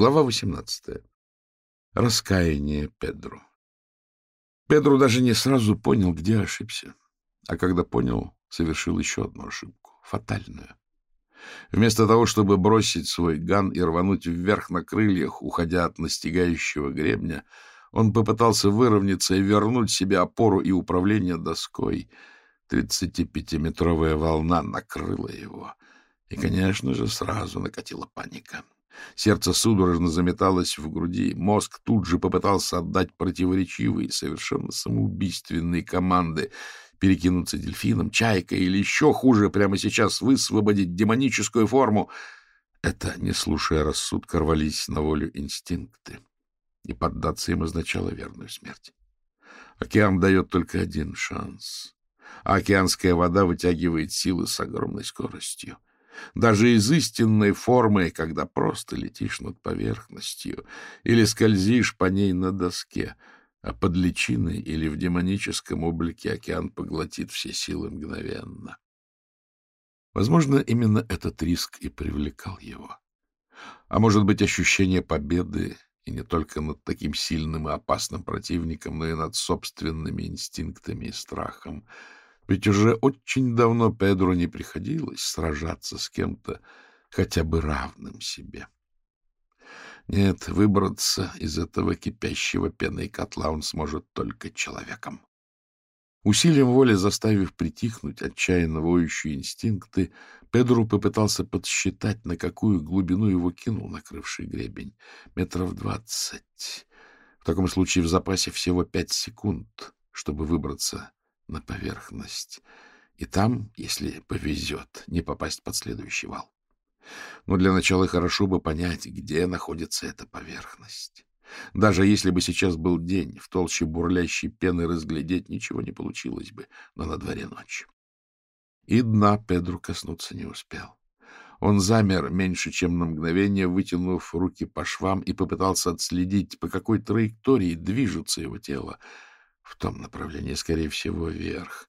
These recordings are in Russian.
Глава 18. Раскаяние Педру. Педру даже не сразу понял, где ошибся. А когда понял, совершил еще одну ошибку. Фатальную. Вместо того, чтобы бросить свой ган и рвануть вверх на крыльях, уходя от настигающего гребня, он попытался выровняться и вернуть себе опору и управление доской. Тридцатипятиметровая волна накрыла его. И, конечно же, сразу накатила паника. Сердце судорожно заметалось в груди. Мозг тут же попытался отдать противоречивые, совершенно самоубийственные команды перекинуться дельфином, чайкой или еще хуже, прямо сейчас высвободить демоническую форму. Это, не слушая рассудка, рвались на волю инстинкты. И поддаться им означало верную смерть. Океан дает только один шанс. А океанская вода вытягивает силы с огромной скоростью даже из истинной формы, когда просто летишь над поверхностью или скользишь по ней на доске, а под личиной или в демоническом облике океан поглотит все силы мгновенно. Возможно, именно этот риск и привлекал его. А может быть, ощущение победы и не только над таким сильным и опасным противником, но и над собственными инстинктами и страхом — ведь уже очень давно Педру не приходилось сражаться с кем-то хотя бы равным себе. Нет, выбраться из этого кипящего пеной котла он сможет только человеком. Усилием воли заставив притихнуть отчаянно воющие инстинкты, Педру попытался подсчитать, на какую глубину его кинул накрывший гребень. Метров двадцать. В таком случае в запасе всего пять секунд, чтобы выбраться на поверхность, и там, если повезет, не попасть под следующий вал. Но для начала хорошо бы понять, где находится эта поверхность. Даже если бы сейчас был день, в толще бурлящей пены разглядеть ничего не получилось бы, но на дворе ночь. И дна Педру коснуться не успел. Он замер меньше, чем на мгновение, вытянув руки по швам и попытался отследить, по какой траектории движется его тело — в том направлении, скорее всего, вверх.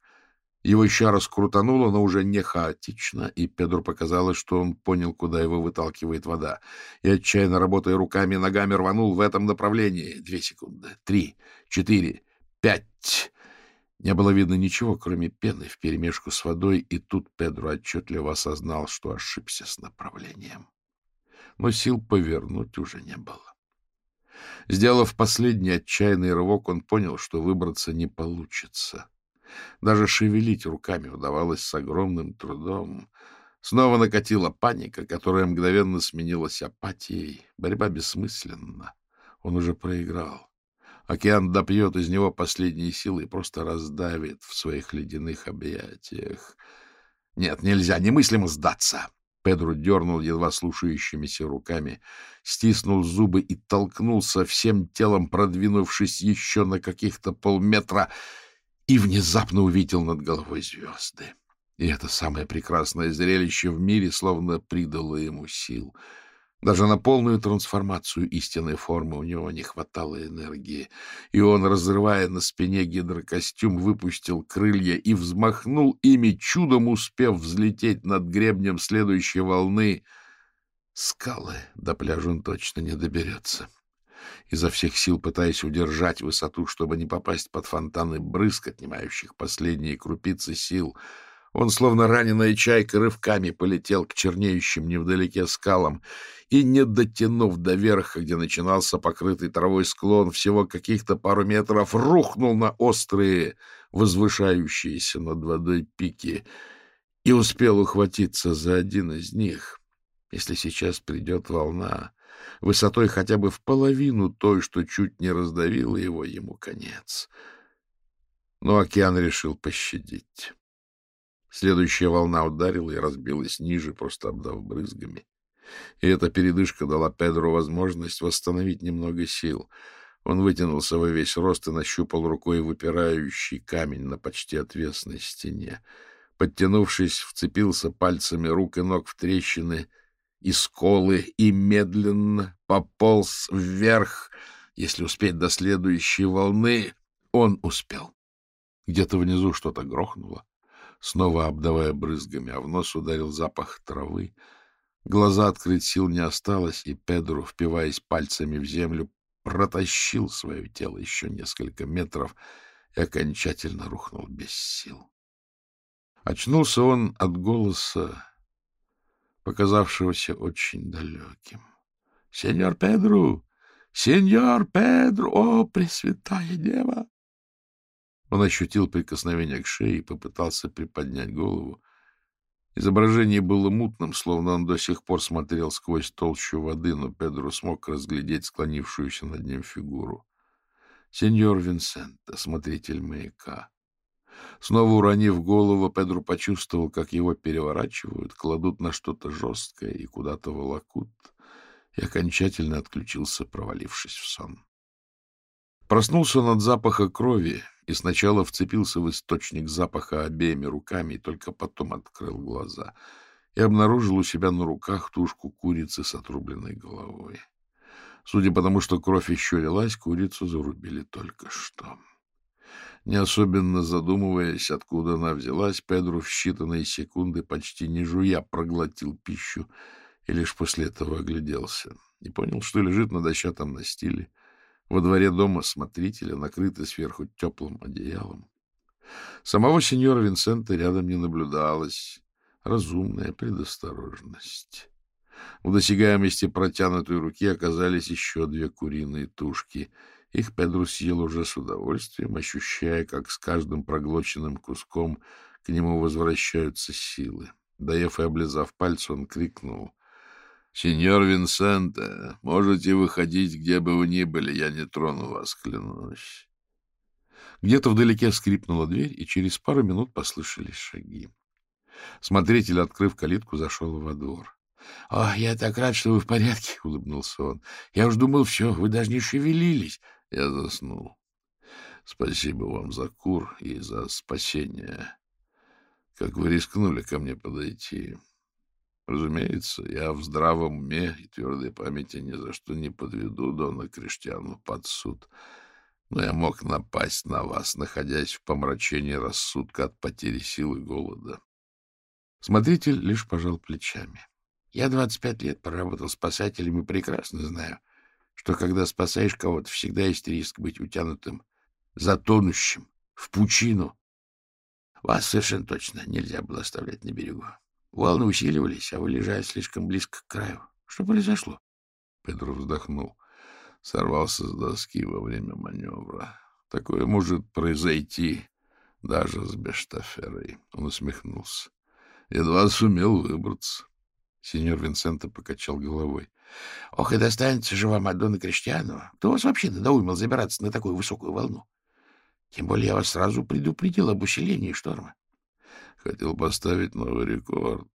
Его еще раз крутануло, но уже не хаотично, и Педру показалось, что он понял, куда его выталкивает вода. И, отчаянно работая руками и ногами, рванул в этом направлении. Две секунды, три, четыре, пять. Не было видно ничего, кроме пены вперемешку с водой, и тут Педру отчетливо осознал, что ошибся с направлением. Но сил повернуть уже не было. Сделав последний отчаянный рывок, он понял, что выбраться не получится. Даже шевелить руками удавалось с огромным трудом. Снова накатила паника, которая мгновенно сменилась апатией. Борьба бессмысленна. Он уже проиграл. Океан допьет из него последние силы и просто раздавит в своих ледяных объятиях. Нет, нельзя, немыслимо сдаться. Педро дернул едва слушающимися руками, стиснул зубы и толкнулся всем телом, продвинувшись еще на каких-то полметра, и внезапно увидел над головой звезды. И это самое прекрасное зрелище в мире словно придало ему сил — даже на полную трансформацию истинной формы у него не хватало энергии, и он, разрывая на спине гидрокостюм, выпустил крылья и взмахнул ими, чудом успев взлететь над гребнем следующей волны. Скалы до пляжа он точно не доберется. Изо всех сил пытаясь удержать высоту, чтобы не попасть под фонтаны брызг, отнимающих последние крупицы сил, он, словно раненая чайка, рывками полетел к чернеющим невдалеке скалам и, не дотянув до верха, где начинался покрытый травой склон, всего каких-то пару метров, рухнул на острые, возвышающиеся над водой пики и успел ухватиться за один из них. Если сейчас придет волна, высотой хотя бы в половину той, что чуть не раздавила его, ему конец. Но океан решил пощадить. Следующая волна ударила и разбилась ниже, просто обдав брызгами. И эта передышка дала Педру возможность восстановить немного сил. Он вытянулся во весь рост и нащупал рукой выпирающий камень на почти отвесной стене. Подтянувшись, вцепился пальцами рук и ног в трещины и сколы и медленно пополз вверх. Если успеть до следующей волны, он успел. Где-то внизу что-то грохнуло снова обдавая брызгами, а в нос ударил запах травы. Глаза открыть сил не осталось, и Педро, впиваясь пальцами в землю, протащил свое тело еще несколько метров и окончательно рухнул без сил. Очнулся он от голоса, показавшегося очень далеким. — Сеньор Педро! Сеньор Педро! О, Пресвятая Дева! Он ощутил прикосновение к шее и попытался приподнять голову. Изображение было мутным, словно он до сих пор смотрел сквозь толщу воды, но Педро смог разглядеть склонившуюся над ним фигуру. Сеньор Винсент, смотритель маяка. Снова уронив голову, Педро почувствовал, как его переворачивают, кладут на что-то жесткое и куда-то волокут, и окончательно отключился, провалившись в сон. Проснулся он от запаха крови и сначала вцепился в источник запаха обеими руками, и только потом открыл глаза и обнаружил у себя на руках тушку курицы с отрубленной головой. Судя по тому, что кровь еще лилась, курицу зарубили только что. Не особенно задумываясь, откуда она взялась, Педро в считанные секунды, почти не жуя, проглотил пищу и лишь после этого огляделся и понял, что лежит на дощатом настиле, во дворе дома смотрителя, накрытый сверху теплым одеялом. Самого сеньора Винсента рядом не наблюдалось. Разумная предосторожность. В досягаемости протянутой руки оказались еще две куриные тушки. Их Педро съел уже с удовольствием, ощущая, как с каждым проглоченным куском к нему возвращаются силы. Доев и облизав пальцы, он крикнул — Сеньор Винсента, можете выходить, где бы вы ни были, я не трону вас, клянусь. Где-то вдалеке скрипнула дверь, и через пару минут послышались шаги. Смотритель, открыв калитку, зашел во двор. — О, я так рад, что вы в порядке, — улыбнулся он. — Я уж думал, все, вы даже не шевелились. Я заснул. Спасибо вам за кур и за спасение. Как вы рискнули ко мне подойти. Разумеется, я в здравом уме и твердой памяти ни за что не подведу Дона Криштиану под суд. Но я мог напасть на вас, находясь в помрачении рассудка от потери сил и голода. Смотритель лишь пожал плечами. Я двадцать пять лет проработал спасателем и прекрасно знаю, что когда спасаешь кого-то, всегда есть риск быть утянутым, затонущим, в пучину. Вас совершенно точно нельзя было оставлять на берегу. Волны усиливались, а вы лежали слишком близко к краю. Что произошло? Педро вздохнул. Сорвался с доски во время маневра. Такое может произойти даже с Бештаферой. Он усмехнулся. Едва сумел выбраться. Сеньор Винсента покачал головой. — Ох, и достанется же вам от Дона Криштиану. Кто вас вообще надоумел забираться на такую высокую волну? Тем более я вас сразу предупредил об усилении шторма. Хотел поставить новый рекорд.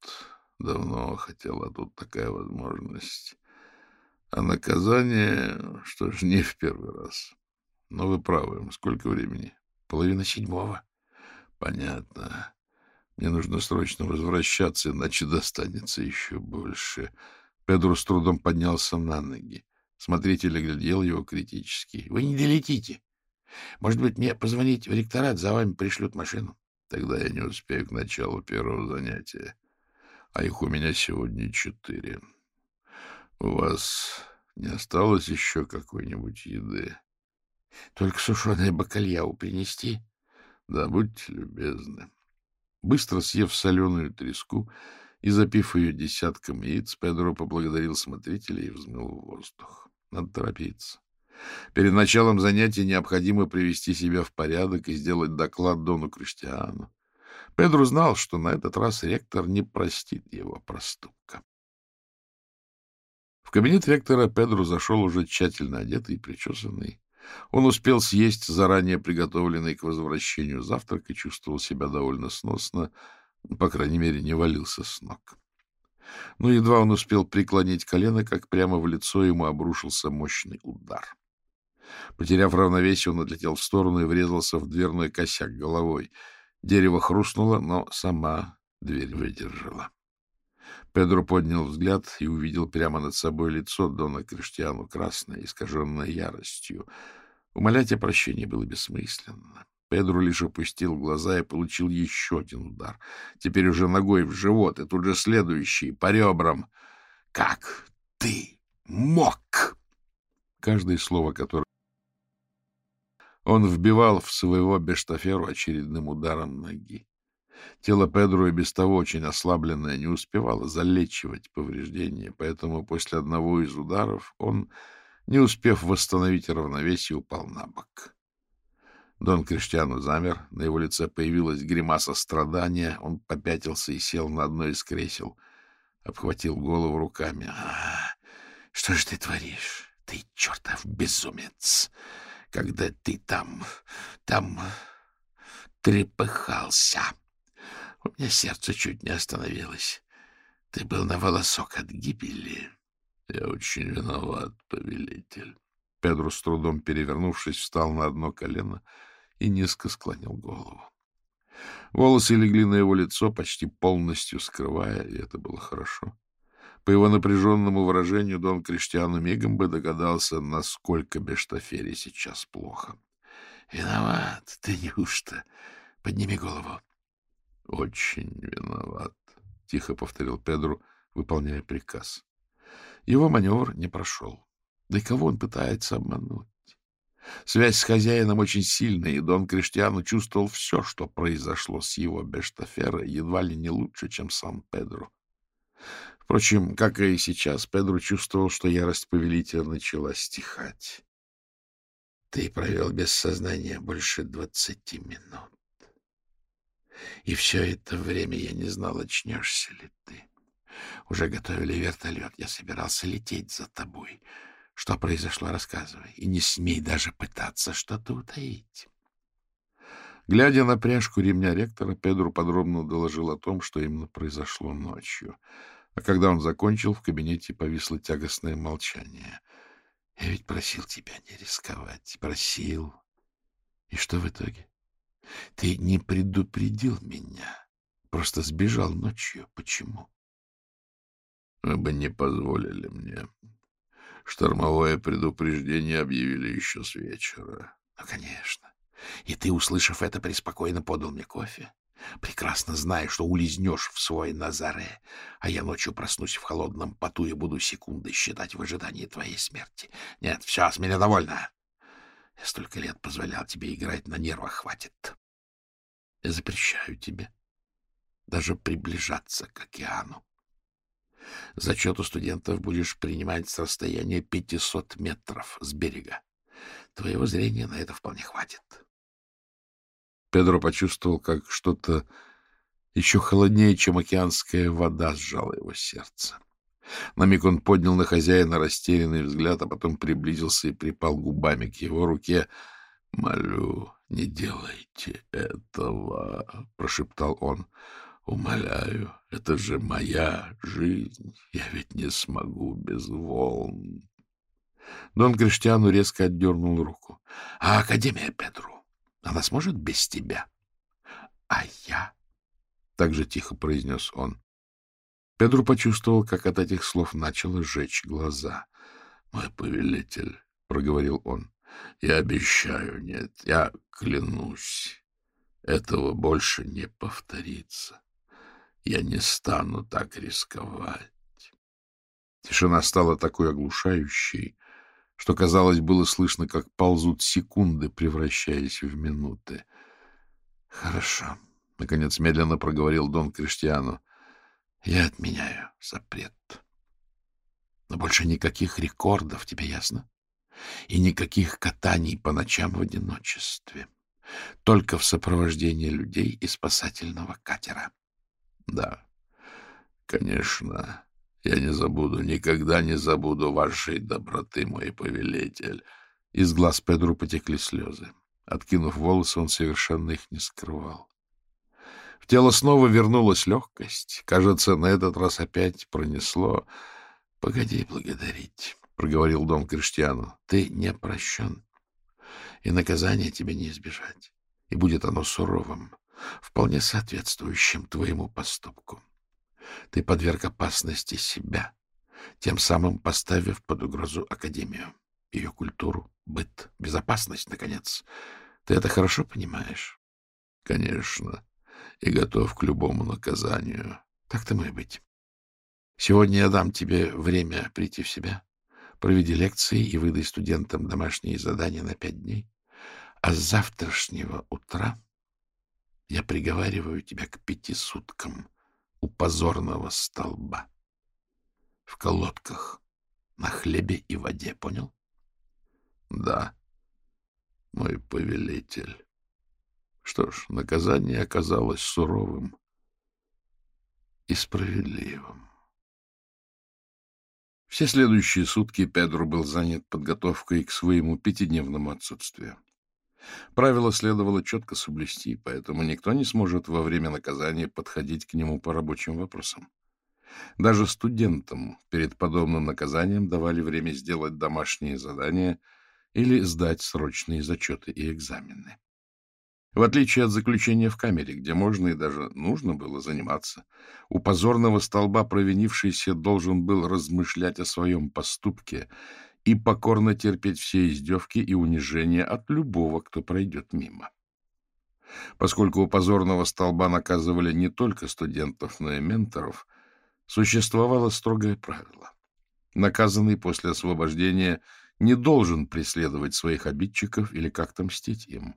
Давно хотел, а тут такая возможность. А наказание, что ж, не в первый раз. Но вы правы. Сколько времени? Половина седьмого. Понятно. Мне нужно срочно возвращаться, иначе достанется еще больше. Педро с трудом поднялся на ноги. Смотритель оглядел его критически. — Вы не долетите. Может быть, мне позвонить в ректорат, за вами пришлют машину? Тогда я не успею к началу первого занятия. А их у меня сегодня четыре. У вас не осталось еще какой-нибудь еды? Только сушеное бакальяу принести? Да, будьте любезны. Быстро съев соленую треску и запив ее десятком яиц, Педро поблагодарил смотрителя и взмыл в воздух. Надо торопиться. Перед началом занятия необходимо привести себя в порядок и сделать доклад Дону Криштиану. Педро знал, что на этот раз ректор не простит его проступка. В кабинет ректора Педро зашел уже тщательно одетый и причесанный. Он успел съесть заранее приготовленный к возвращению завтрак и чувствовал себя довольно сносно, по крайней мере, не валился с ног. Но едва он успел преклонить колено, как прямо в лицо ему обрушился мощный удар. Потеряв равновесие, он отлетел в сторону и врезался в дверной косяк головой. Дерево хрустнуло, но сама дверь выдержала. Педро поднял взгляд и увидел прямо над собой лицо Дона Криштиану, красное, искаженное яростью. Умолять о прощении было бессмысленно. Педро лишь опустил глаза и получил еще один удар. Теперь уже ногой в живот, и тут же следующий, по ребрам — Как ты мог? Каждое слово, которое он вбивал в своего бештаферу очередным ударом ноги. Тело Педро и без того очень ослабленное не успевало залечивать повреждения, поэтому после одного из ударов он, не успев восстановить равновесие, упал на бок. Дон Криштиану замер, на его лице появилась гримаса страдания, он попятился и сел на одно из кресел, обхватил голову руками. «А, — Что же ты творишь? Ты чертов безумец! Когда ты там, там трепыхался! У меня сердце чуть не остановилось. Ты был на волосок от гибели. Я очень виноват, повелитель. Педро, с трудом перевернувшись, встал на одно колено и низко склонил голову. Волосы легли на его лицо, почти полностью скрывая, и это было хорошо. По его напряженному выражению Дон Криштиану мигом бы догадался, насколько Бештафере сейчас плохо. — Виноват, ты неужто? Подними голову. — Очень виноват, — тихо повторил Педро, выполняя приказ. Его маневр не прошел. Да и кого он пытается обмануть? Связь с хозяином очень сильная, и Дон Криштиану чувствовал все, что произошло с его Бештафера, едва ли не лучше, чем сам Педро. Впрочем, как и сейчас, Педро чувствовал, что ярость повелителя начала стихать. — Ты провел без сознания больше двадцати минут. И все это время я не знал, очнешься ли ты. Уже готовили вертолет, я собирался лететь за тобой. Что произошло, рассказывай, и не смей даже пытаться что-то утаить. Глядя на пряжку ремня ректора, Педро подробно доложил о том, что именно произошло ночью. А когда он закончил, в кабинете повисло тягостное молчание. — Я ведь просил тебя не рисковать. Просил. И что в итоге? Ты не предупредил меня. Просто сбежал ночью. Почему? — Вы бы не позволили мне. Штормовое предупреждение объявили еще с вечера. — Ну, конечно. И ты, услышав это, преспокойно подал мне кофе? Прекрасно зная, что улизнешь в свой Назаре, а я ночью проснусь в холодном поту и буду секунды считать в ожидании твоей смерти. Нет, все, с меня довольно. Я столько лет позволял тебе играть на нервах, хватит. Я запрещаю тебе даже приближаться к океану. Зачет у студентов будешь принимать с расстояния 500 метров с берега. Твоего зрения на это вполне хватит. Педро почувствовал, как что-то еще холоднее, чем океанская вода, сжало его сердце. На миг он поднял на хозяина растерянный взгляд, а потом приблизился и припал губами к его руке. — Молю, не делайте этого, — прошептал он. — Умоляю, это же моя жизнь. Я ведь не смогу без волн. Дон Криштиану резко отдернул руку. — А Академия, Педру, она сможет без тебя? — А я? — так же тихо произнес он. Педру почувствовал, как от этих слов начало жечь глаза. — Мой повелитель, — проговорил он, — я обещаю, нет, я клянусь, этого больше не повторится. Я не стану так рисковать. Тишина стала такой оглушающей, что, казалось, было слышно, как ползут секунды, превращаясь в минуты. — Хорошо, — наконец медленно проговорил Дон Криштиану. — Я отменяю запрет. Но больше никаких рекордов, тебе ясно? И никаких катаний по ночам в одиночестве. Только в сопровождении людей и спасательного катера. — Да, конечно, я не забуду, никогда не забуду вашей доброты, мой повелитель. Из глаз Педру потекли слезы. Откинув волосы, он совершенно их не скрывал. В тело снова вернулась легкость. Кажется, на этот раз опять пронесло. — Погоди благодарить, — проговорил дом Криштиану. — Ты не прощен, и наказание тебе не избежать. И будет оно суровым, вполне соответствующим твоему поступку. Ты подверг опасности себя, тем самым поставив под угрозу Академию, ее культуру, быт, безопасность, наконец. Ты это хорошо понимаешь? — Конечно, и готов к любому наказанию. Так-то мы быть. Сегодня я дам тебе время прийти в себя. Проведи лекции и выдай студентам домашние задания на пять дней. А с завтрашнего утра я приговариваю тебя к пяти суткам у позорного столба. В колодках, на хлебе и воде, понял? Да, мой повелитель. Что ж, наказание оказалось суровым и справедливым. Все следующие сутки Педро был занят подготовкой к своему пятидневному отсутствию. Правило следовало четко соблюсти, поэтому никто не сможет во время наказания подходить к нему по рабочим вопросам. Даже студентам перед подобным наказанием давали время сделать домашние задания или сдать срочные зачеты и экзамены. В отличие от заключения в камере, где можно и даже нужно было заниматься, у позорного столба провинившийся должен был размышлять о своем поступке и покорно терпеть все издевки и унижения от любого, кто пройдет мимо. Поскольку у позорного столба наказывали не только студентов, но и менторов, существовало строгое правило. Наказанный после освобождения не должен преследовать своих обидчиков или как-то мстить им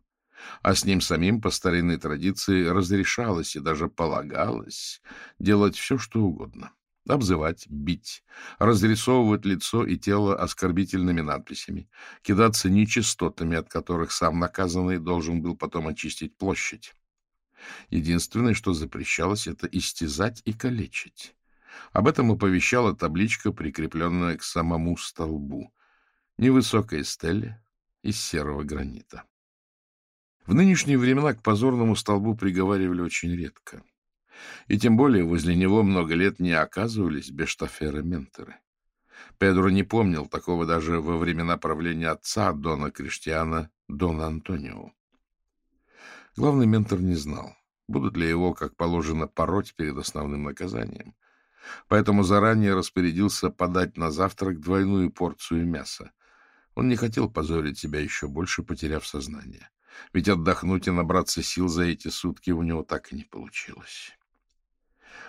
а с ним самим по старинной традиции разрешалось и даже полагалось делать все, что угодно. Обзывать, бить, разрисовывать лицо и тело оскорбительными надписями, кидаться нечистотами, от которых сам наказанный должен был потом очистить площадь. Единственное, что запрещалось, это истязать и калечить. Об этом оповещала табличка, прикрепленная к самому столбу. Невысокая стелля из серого гранита. В нынешние времена к позорному столбу приговаривали очень редко. И тем более возле него много лет не оказывались бештаферы-менторы. Педро не помнил такого даже во времена правления отца Дона Криштиана, Дона Антонио. Главный ментор не знал, будут ли его, как положено, пороть перед основным наказанием. Поэтому заранее распорядился подать на завтрак двойную порцию мяса. Он не хотел позорить себя еще больше, потеряв сознание ведь отдохнуть и набраться сил за эти сутки у него так и не получилось.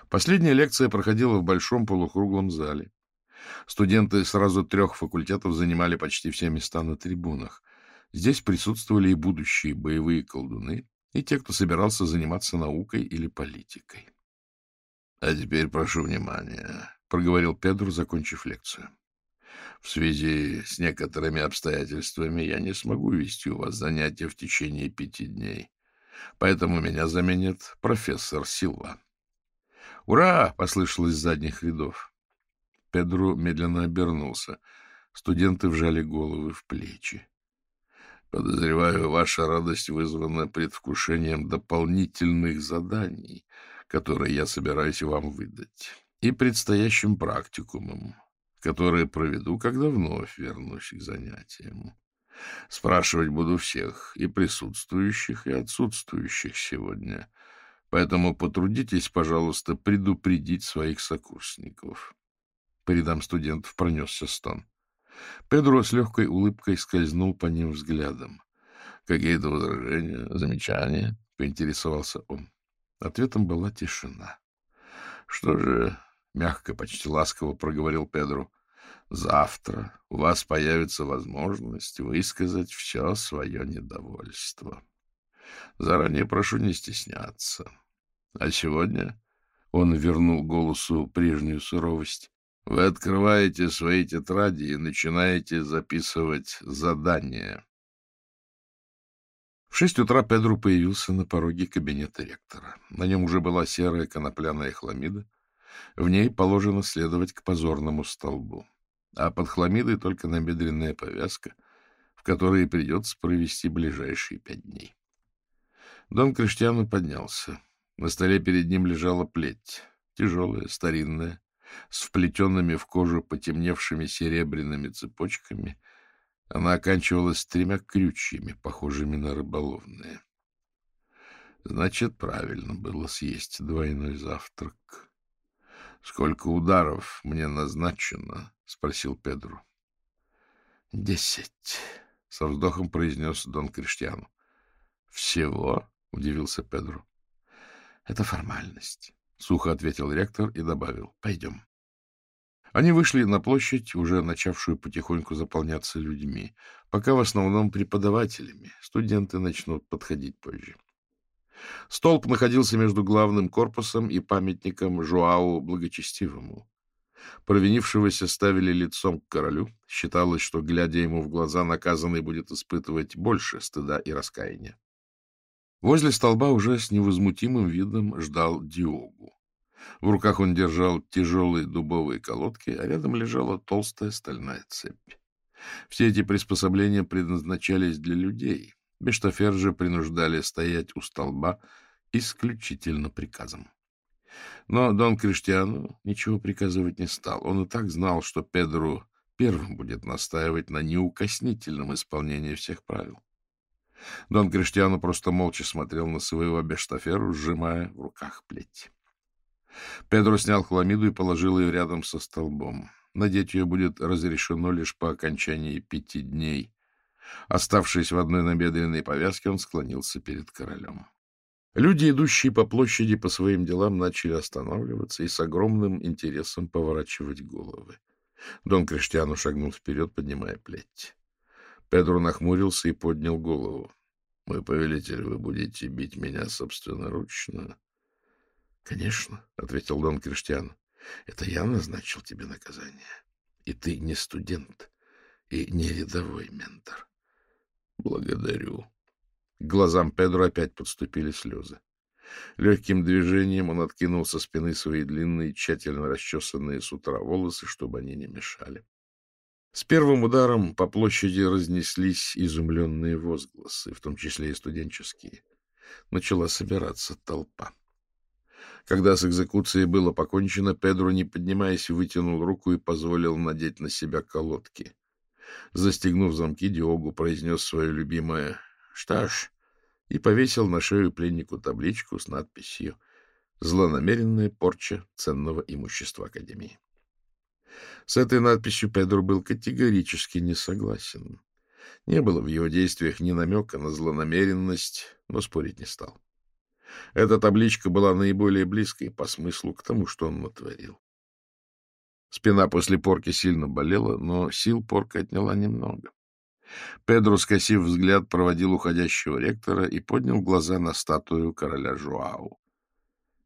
Последняя лекция проходила в большом полукруглом зале. Студенты сразу трех факультетов занимали почти все места на трибунах. Здесь присутствовали и будущие боевые колдуны, и те, кто собирался заниматься наукой или политикой. — А теперь прошу внимания, — проговорил Педро, закончив лекцию. В связи с некоторыми обстоятельствами я не смогу вести у вас занятия в течение пяти дней. Поэтому меня заменит профессор Силва. «Ура!» — послышалось с задних рядов. Педро медленно обернулся. Студенты вжали головы в плечи. Подозреваю, ваша радость вызвана предвкушением дополнительных заданий, которые я собираюсь вам выдать, и предстоящим практикумом которые проведу, когда вновь вернусь к занятиям. Спрашивать буду всех, и присутствующих, и отсутствующих сегодня. Поэтому потрудитесь, пожалуйста, предупредить своих сокурсников. По рядам студентов пронесся стон. Педро с легкой улыбкой скользнул по ним взглядом. «Какие-то возражения, замечания?» — поинтересовался он. Ответом была тишина. «Что же, мягко, почти ласково проговорил Педро. Завтра у вас появится возможность высказать все свое недовольство. Заранее прошу не стесняться. А сегодня он вернул голосу прежнюю суровость. Вы открываете свои тетради и начинаете записывать задания. В шесть утра Педро появился на пороге кабинета ректора. На нем уже была серая конопляная хламида, в ней положено следовать к позорному столбу, а под хламидой только набедренная повязка, в которой придется провести ближайшие пять дней. Дон Криштиану поднялся. На столе перед ним лежала плеть, тяжелая, старинная, с вплетенными в кожу потемневшими серебряными цепочками. Она оканчивалась тремя крючьями, похожими на рыболовные. Значит, правильно было съесть двойной завтрак. — Сколько ударов мне назначено? — спросил Педро. — Десять, — со вздохом произнес Дон Криштиану. — Всего? — удивился Педро. — Это формальность, — сухо ответил ректор и добавил. — Пойдем. Они вышли на площадь, уже начавшую потихоньку заполняться людьми, пока в основном преподавателями. Студенты начнут подходить позже. Столб находился между главным корпусом и памятником Жуау Благочестивому. Провинившегося ставили лицом к королю. Считалось, что, глядя ему в глаза, наказанный будет испытывать больше стыда и раскаяния. Возле столба уже с невозмутимым видом ждал Диогу. В руках он держал тяжелые дубовые колодки, а рядом лежала толстая стальная цепь. Все эти приспособления предназначались для людей. Бештафер же принуждали стоять у столба исключительно приказом. Но Дон Криштиану ничего приказывать не стал. Он и так знал, что Педру первым будет настаивать на неукоснительном исполнении всех правил. Дон Криштиану просто молча смотрел на своего Бештаферу, сжимая в руках плеть. Педро снял хламиду и положил ее рядом со столбом. Надеть ее будет разрешено лишь по окончании пяти дней. Оставшись в одной набедренной повязке, он склонился перед королем. Люди, идущие по площади по своим делам, начали останавливаться и с огромным интересом поворачивать головы. Дон Криштиану шагнул вперед, поднимая плеть. Педро нахмурился и поднял голову. — Мой повелитель, вы будете бить меня собственноручно? — Конечно, — ответил Дон Криштиан. — Это я назначил тебе наказание. И ты не студент и не рядовой ментор. — Благодарю. К глазам Педро опять подступили слезы. Легким движением он откинул со спины свои длинные, тщательно расчесанные с утра волосы, чтобы они не мешали. С первым ударом по площади разнеслись изумленные возгласы, в том числе и студенческие. Начала собираться толпа. Когда с экзекуцией было покончено, Педро, не поднимаясь, вытянул руку и позволил надеть на себя колодки. Застегнув замки, Диогу произнес свое любимое «Что ж?» и повесил на шею пленнику табличку с надписью «Злонамеренная порча ценного имущества Академии». С этой надписью Педро был категорически не согласен. Не было в его действиях ни намека на злонамеренность, но спорить не стал. Эта табличка была наиболее близкой по смыслу к тому, что он натворил. Спина после порки сильно болела, но сил порка отняла немного. Педро, скосив взгляд, проводил уходящего ректора и поднял глаза на статую короля Жуау.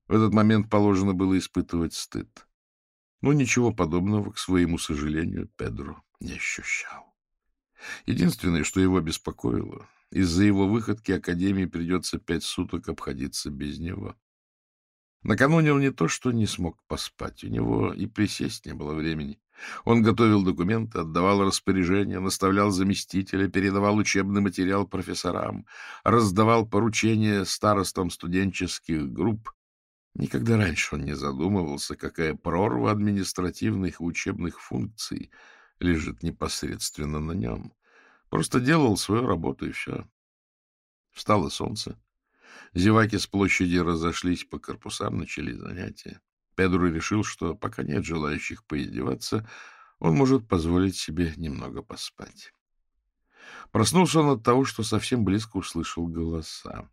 В этот момент положено было испытывать стыд. Но ничего подобного, к своему сожалению, Педро не ощущал. Единственное, что его беспокоило, из-за его выходки Академии придется пять суток обходиться без него. Накануне он не то что не смог поспать, у него и присесть не было времени. Он готовил документы, отдавал распоряжения, наставлял заместителя, передавал учебный материал профессорам, раздавал поручения старостам студенческих групп. Никогда раньше он не задумывался, какая прорва административных и учебных функций лежит непосредственно на нем. Просто делал свою работу, и все. Встало солнце. Зеваки с площади разошлись по корпусам, начали занятия. Педро решил, что пока нет желающих поиздеваться, он может позволить себе немного поспать. Проснулся он от того, что совсем близко услышал голоса.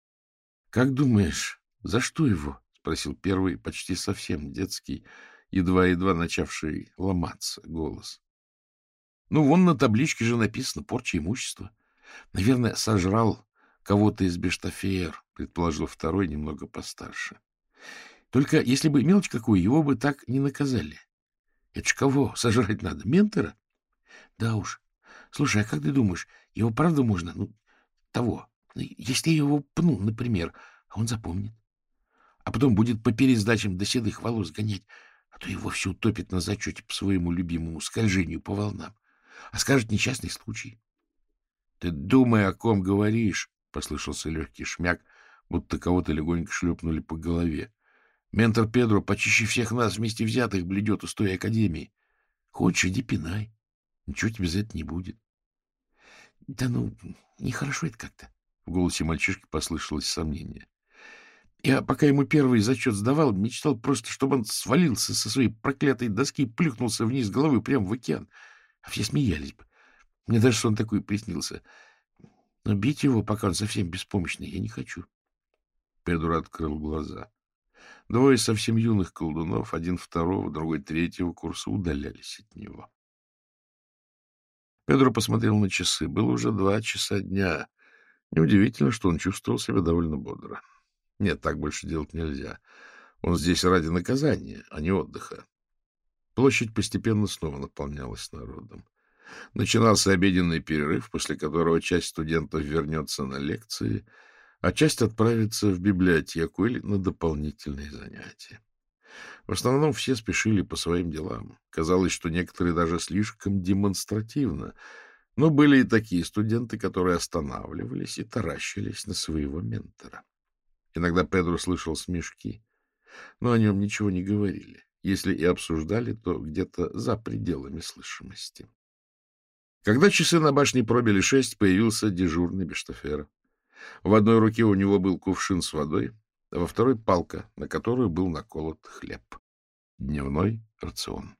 — Как думаешь, за что его? — спросил первый, почти совсем детский, едва-едва начавший ломаться голос. — Ну, вон на табличке же написано «порча имущества». Наверное, сожрал кого-то из Бештафеер, предположил второй, немного постарше. Только если бы мелочь какую, его бы так не наказали. Это ж кого сожрать надо? Ментора? Да уж. Слушай, а как ты думаешь, его правда можно, ну, того, если я его пну, например, а он запомнит? А потом будет по пересдачам до седых волос гонять, а то его все утопит на зачете по своему любимому скольжению по волнам. А скажет несчастный случай. — Ты думай, о ком говоришь, — послышался легкий шмяк, будто кого-то легонько шлепнули по голове. Ментор Педро почище всех нас вместе взятых бледет из той академии. Хочешь, иди пинай. Ничего тебе за это не будет. — Да ну, нехорошо это как-то. В голосе мальчишки послышалось сомнение. Я, пока ему первый зачет сдавал, мечтал просто, чтобы он свалился со своей проклятой доски и плюхнулся вниз головы прямо в океан. А все смеялись бы. Мне даже сон такой приснился. Но бить его, пока он совсем беспомощный, я не хочу. Педро открыл глаза. Двое совсем юных колдунов, один второго, другой третьего курса, удалялись от него. Педро посмотрел на часы. Было уже два часа дня. Неудивительно, что он чувствовал себя довольно бодро. Нет, так больше делать нельзя. Он здесь ради наказания, а не отдыха. Площадь постепенно снова наполнялась народом. Начинался обеденный перерыв, после которого часть студентов вернется на лекции, а часть отправится в библиотеку или на дополнительные занятия. В основном все спешили по своим делам. Казалось, что некоторые даже слишком демонстративно. Но были и такие студенты, которые останавливались и таращились на своего ментора. Иногда Педро слышал смешки, но о нем ничего не говорили. Если и обсуждали, то где-то за пределами слышимости. Когда часы на башне пробили шесть, появился дежурный Бештафера. В одной руке у него был кувшин с водой, а во второй — палка, на которую был наколот хлеб. Дневной рацион.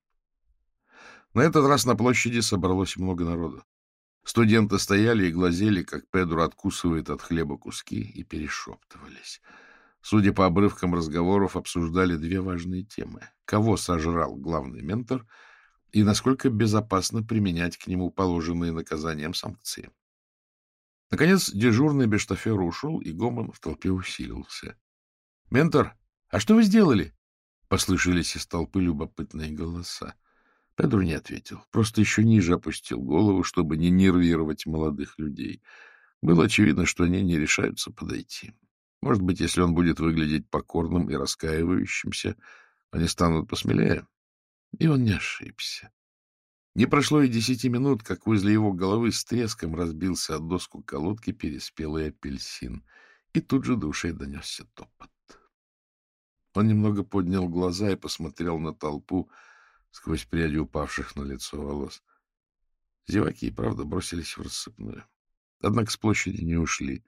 На этот раз на площади собралось много народу. Студенты стояли и глазели, как Педро откусывает от хлеба куски, и перешептывались. Судя по обрывкам разговоров, обсуждали две важные темы. Кого сожрал главный ментор и насколько безопасно применять к нему положенные наказанием санкции. Наконец дежурный Бештафер ушел, и гомон в толпе усилился. — Ментор, а что вы сделали? — послышались из толпы любопытные голоса. Педро не ответил, просто еще ниже опустил голову, чтобы не нервировать молодых людей. Было очевидно, что они не решаются подойти. Может быть, если он будет выглядеть покорным и раскаивающимся, они станут посмелее. И он не ошибся. Не прошло и десяти минут, как возле его головы с треском разбился от доску колодки переспелый апельсин, и тут же до ушей донесся топот. Он немного поднял глаза и посмотрел на толпу сквозь пряди упавших на лицо волос. Зеваки и правда бросились в рассыпную. Однако с площади не ушли.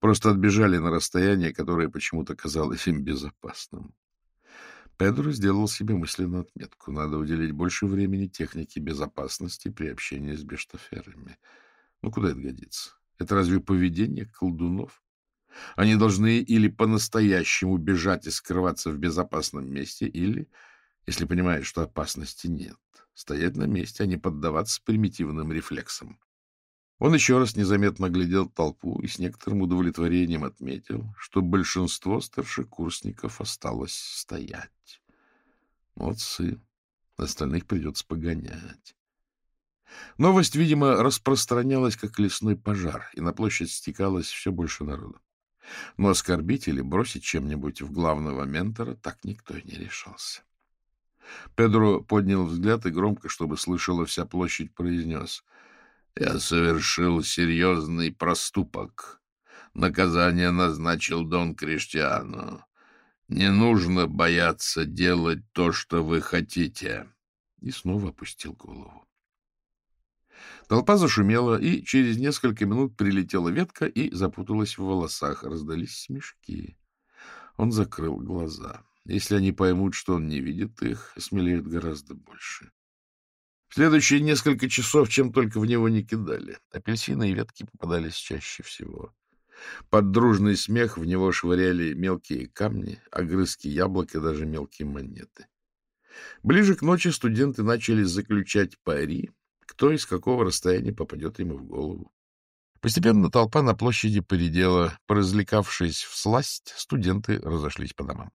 Просто отбежали на расстояние, которое почему-то казалось им безопасным. Педро сделал себе мысленную отметку. Надо уделить больше времени технике безопасности при общении с бештаферами. Ну, куда это годится? Это разве поведение колдунов? Они должны или по-настоящему бежать и скрываться в безопасном месте, или, если понимают, что опасности нет, стоять на месте, а не поддаваться примитивным рефлексам. Он еще раз незаметно глядел толпу и с некоторым удовлетворением отметил, что большинство старшекурсников осталось стоять. Молодцы. Остальных придется погонять. Новость, видимо, распространялась, как лесной пожар, и на площадь стекалось все больше народу. Но оскорбить или бросить чем-нибудь в главного ментора так никто и не решался. Педро поднял взгляд и громко, чтобы слышала вся площадь, произнес — я совершил серьезный проступок. Наказание назначил Дон Криштиану. Не нужно бояться делать то, что вы хотите. И снова опустил голову. Толпа зашумела, и через несколько минут прилетела ветка и запуталась в волосах. Раздались смешки. Он закрыл глаза. Если они поймут, что он не видит их, смелеют гораздо больше. В следующие несколько часов чем только в него не кидали. Апельсины и ветки попадались чаще всего. Под дружный смех в него швыряли мелкие камни, огрызки яблок и даже мелкие монеты. Ближе к ночи студенты начали заключать пари, кто из какого расстояния попадет ему в голову. Постепенно толпа на площади поредела. Поразвлекавшись в сласть, студенты разошлись по домам.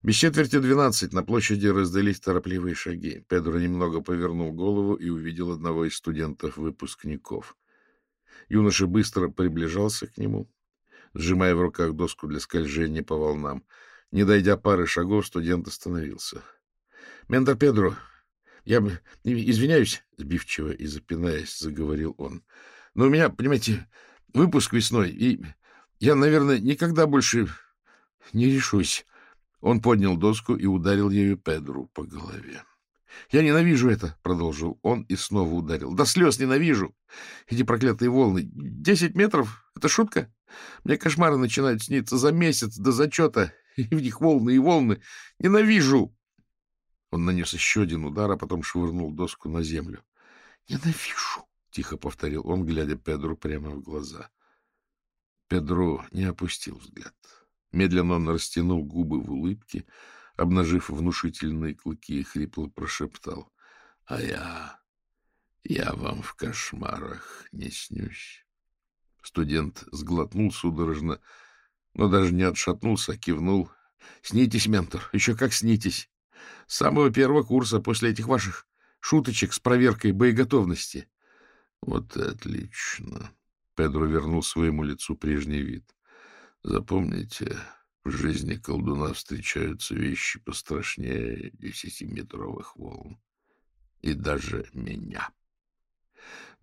Без четверти двенадцать на площади раздались торопливые шаги. Педро немного повернул голову и увидел одного из студентов-выпускников. Юноша быстро приближался к нему, сжимая в руках доску для скольжения по волнам. Не дойдя пары шагов, студент остановился. — Ментор Педро, я извиняюсь, — сбивчиво и запинаясь, заговорил он. — Но у меня, понимаете, выпуск весной, и я, наверное, никогда больше не решусь. Он поднял доску и ударил ею Педру по голове. — Я ненавижу это, — продолжил он и снова ударил. — До слез ненавижу. Эти проклятые волны. Десять метров? Это шутка? Мне кошмары начинают сниться за месяц до зачета, и в них волны и волны. Ненавижу. Он нанес еще один удар, а потом швырнул доску на землю. — Ненавижу, — тихо повторил он, глядя Педру прямо в глаза. Педру не опустил взгляд. Медленно он растянул губы в улыбке, обнажив внушительные клыки, и хрипло прошептал. — А я... я вам в кошмарах не снюсь. Студент сглотнул судорожно, но даже не отшатнулся, а кивнул. — Снитесь, ментор, еще как снитесь. С самого первого курса после этих ваших шуточек с проверкой боеготовности. — Вот отлично. Педро вернул своему лицу прежний вид. — Запомните, в жизни колдуна встречаются вещи пострашнее десятиметровых волн. И даже меня.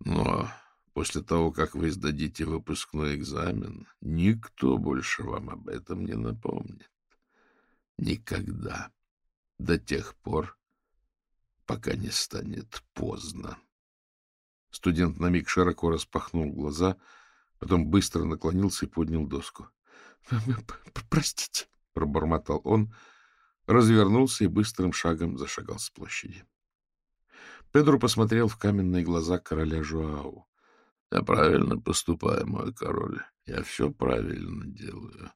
Но после того, как вы сдадите выпускной экзамен, никто больше вам об этом не напомнит. Никогда. До тех пор, пока не станет поздно. Студент на миг широко распахнул глаза, потом быстро наклонился и поднял доску. — Простите, — пробормотал он, развернулся и быстрым шагом зашагал с площади. Педро посмотрел в каменные глаза короля Жуау. — Я правильно поступаю, мой король. Я все правильно делаю.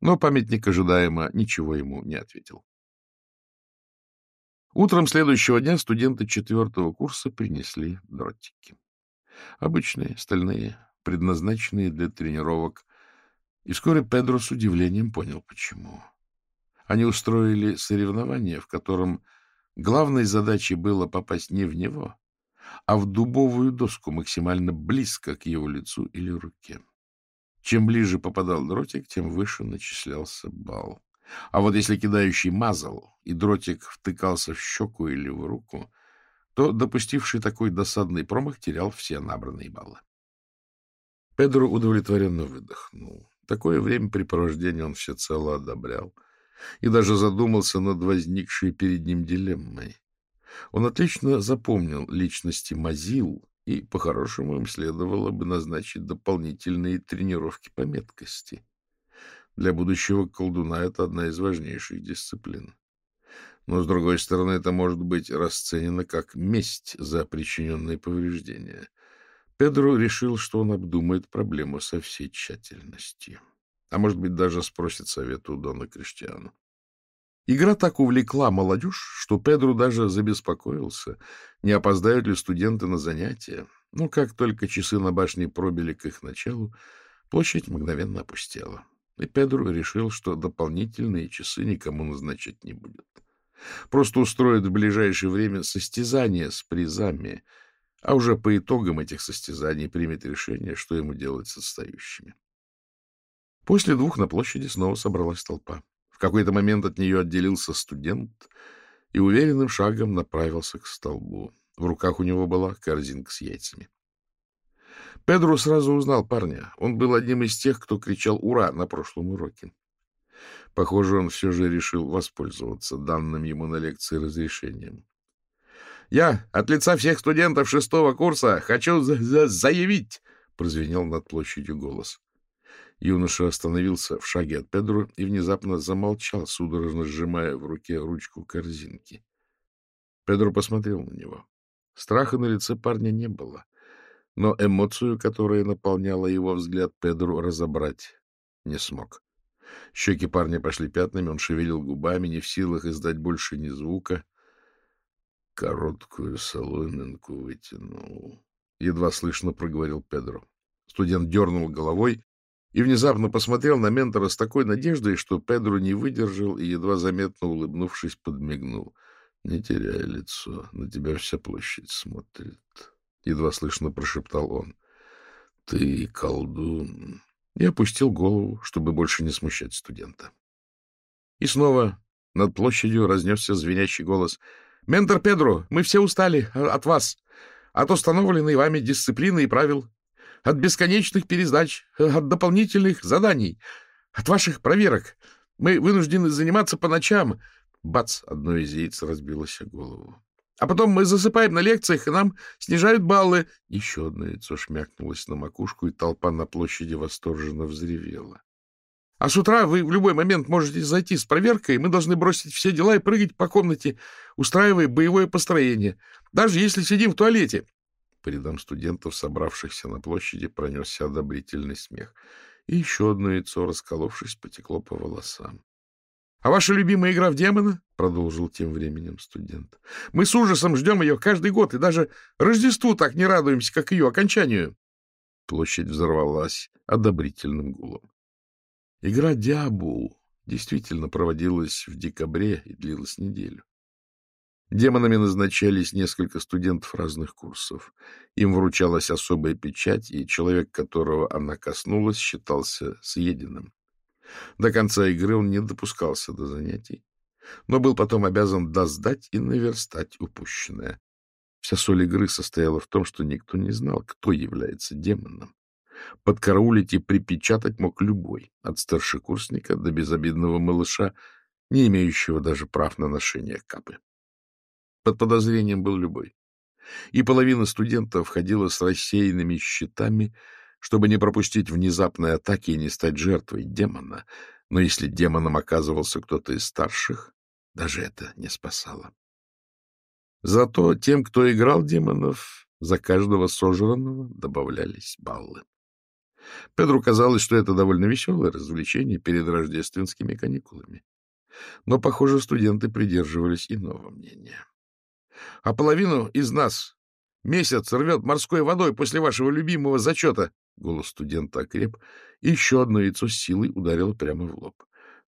Но памятник ожидаемо ничего ему не ответил. Утром следующего дня студенты четвертого курса принесли дротики. Обычные, стальные, предназначенные для тренировок. И вскоре Педро с удивлением понял, почему. Они устроили соревнование, в котором главной задачей было попасть не в него, а в дубовую доску максимально близко к его лицу или руке. Чем ближе попадал дротик, тем выше начислялся балл. А вот если кидающий мазал, и дротик втыкался в щеку или в руку, то допустивший такой досадный промах терял все набранные баллы. Педро удовлетворенно выдохнул. Такое времяпрепровождение он всецело одобрял и даже задумался над возникшей перед ним дилеммой. Он отлично запомнил личности Мазил, и, по-хорошему, им следовало бы назначить дополнительные тренировки по меткости. Для будущего колдуна это одна из важнейших дисциплин. Но, с другой стороны, это может быть расценено как месть за причиненные повреждения. Педро решил, что он обдумает проблему со всей тщательностью. А может быть, даже спросит совета у Дона Криштиану. Игра так увлекла молодежь, что Педро даже забеспокоился, не опоздают ли студенты на занятия. Но как только часы на башне пробили к их началу, площадь мгновенно опустела и Педро решил, что дополнительные часы никому назначать не будет. Просто устроит в ближайшее время состязание с призами, а уже по итогам этих состязаний примет решение, что ему делать с отстающими. После двух на площади снова собралась толпа. В какой-то момент от нее отделился студент и уверенным шагом направился к столбу. В руках у него была корзинка с яйцами. Педро сразу узнал парня. Он был одним из тех, кто кричал «Ура!» на прошлом уроке. Похоже, он все же решил воспользоваться данным ему на лекции разрешением. «Я от лица всех студентов шестого курса хочу за -за заявить!» — прозвенел над площадью голос. Юноша остановился в шаге от Педро и внезапно замолчал, судорожно сжимая в руке ручку корзинки. Педро посмотрел на него. Страха на лице парня не было но эмоцию, которая наполняла его взгляд, Педру разобрать не смог. Щеки парня пошли пятнами, он шевелил губами, не в силах издать больше ни звука. Короткую соломинку вытянул. Едва слышно проговорил Педро. Студент дернул головой и внезапно посмотрел на ментора с такой надеждой, что Педро не выдержал и, едва заметно улыбнувшись, подмигнул. — Не теряй лицо, на тебя вся площадь смотрит. — едва слышно прошептал он. — Ты колдун. И опустил голову, чтобы больше не смущать студента. И снова над площадью разнесся звенящий голос. — Ментор Педро, мы все устали от вас, от установленной вами дисциплины и правил, от бесконечных пересдач, от дополнительных заданий, от ваших проверок. Мы вынуждены заниматься по ночам. Бац! Одно из яиц разбилось о голову. А потом мы засыпаем на лекциях, и нам снижают баллы. Еще одно яйцо шмякнулось на макушку, и толпа на площади восторженно взревела. А с утра вы в любой момент можете зайти с проверкой, и мы должны бросить все дела и прыгать по комнате, устраивая боевое построение, даже если сидим в туалете. По рядам студентов, собравшихся на площади, пронесся одобрительный смех. И еще одно яйцо, расколовшись, потекло по волосам. — А ваша любимая игра в демона? — продолжил тем временем студент. — Мы с ужасом ждем ее каждый год, и даже Рождеству так не радуемся, как ее окончанию. Площадь взорвалась одобрительным гулом. Игра «Диабул» действительно проводилась в декабре и длилась неделю. Демонами назначались несколько студентов разных курсов. Им вручалась особая печать, и человек, которого она коснулась, считался съеденным. До конца игры он не допускался до занятий, но был потом обязан доздать и наверстать упущенное. Вся соль игры состояла в том, что никто не знал, кто является демоном. Подкараулить и припечатать мог любой, от старшекурсника до безобидного малыша, не имеющего даже прав на ношение капы. Под подозрением был любой. И половина студентов ходила с рассеянными щитами, чтобы не пропустить внезапной атаки и не стать жертвой демона. Но если демоном оказывался кто-то из старших, даже это не спасало. Зато тем, кто играл демонов, за каждого сожранного добавлялись баллы. Педру казалось, что это довольно веселое развлечение перед рождественскими каникулами. Но, похоже, студенты придерживались иного мнения а половину из нас месяц рвет морской водой после вашего любимого зачета. Голос студента окреп, и еще одно яйцо с силой ударило прямо в лоб.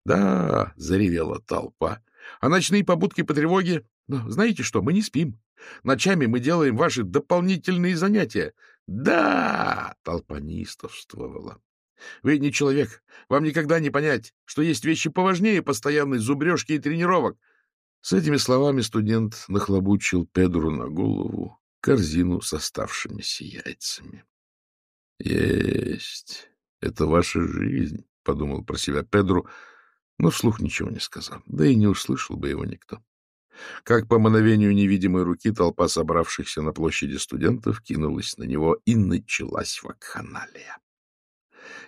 Да, заревела толпа. А ночные побудки по тревоге? Но знаете что, мы не спим. Ночами мы делаем ваши дополнительные занятия. Да, толпа неистовствовала. Вы не человек. Вам никогда не понять, что есть вещи поважнее постоянной зубрежки и тренировок. С этими словами студент нахлобучил Педру на голову корзину с оставшимися яйцами. — Есть, это ваша жизнь, — подумал про себя Педру, но вслух ничего не сказал, да и не услышал бы его никто. Как по мановению невидимой руки толпа собравшихся на площади студентов кинулась на него, и началась вакханалия.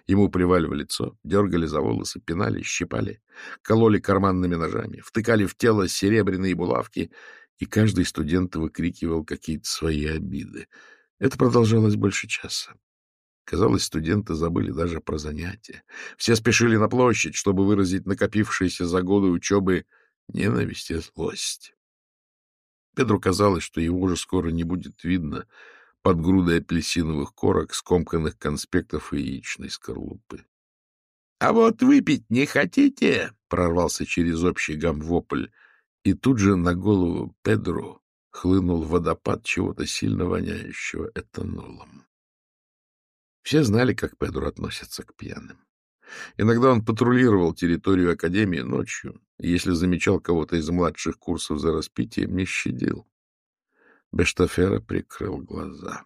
Ему плевали в лицо, дергали за волосы, пинали, щипали, кололи карманными ножами, втыкали в тело серебряные булавки, и каждый студент выкрикивал какие-то свои обиды. Это продолжалось больше часа. Казалось, студенты забыли даже про занятия. Все спешили на площадь, чтобы выразить накопившиеся за годы учебы ненависть и злость. Педру казалось, что его уже скоро не будет видно — под грудой апельсиновых корок, скомканных конспектов и яичной скорлупы. — А вот выпить не хотите? — прорвался через общий гамвопль, и тут же на голову Педру хлынул водопад чего-то сильно воняющего этанолом. Все знали, как Педро относится к пьяным. Иногда он патрулировал территорию Академии ночью, и если замечал кого-то из младших курсов за распитием, не щадил. Бештафера прикрыл глаза.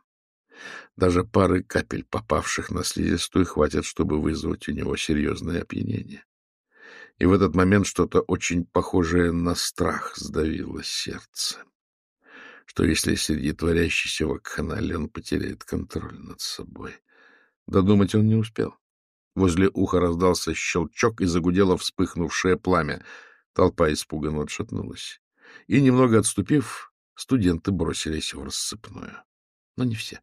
Даже пары капель, попавших на слизистую, хватит, чтобы вызвать у него серьезное опьянение. И в этот момент что-то очень похожее на страх сдавило сердце. Что если среди творящейся вакханалии он потеряет контроль над собой? Додумать он не успел. Возле уха раздался щелчок и загудело вспыхнувшее пламя. Толпа испуганно отшатнулась. И, немного отступив, студенты бросились в рассыпную. Но не все.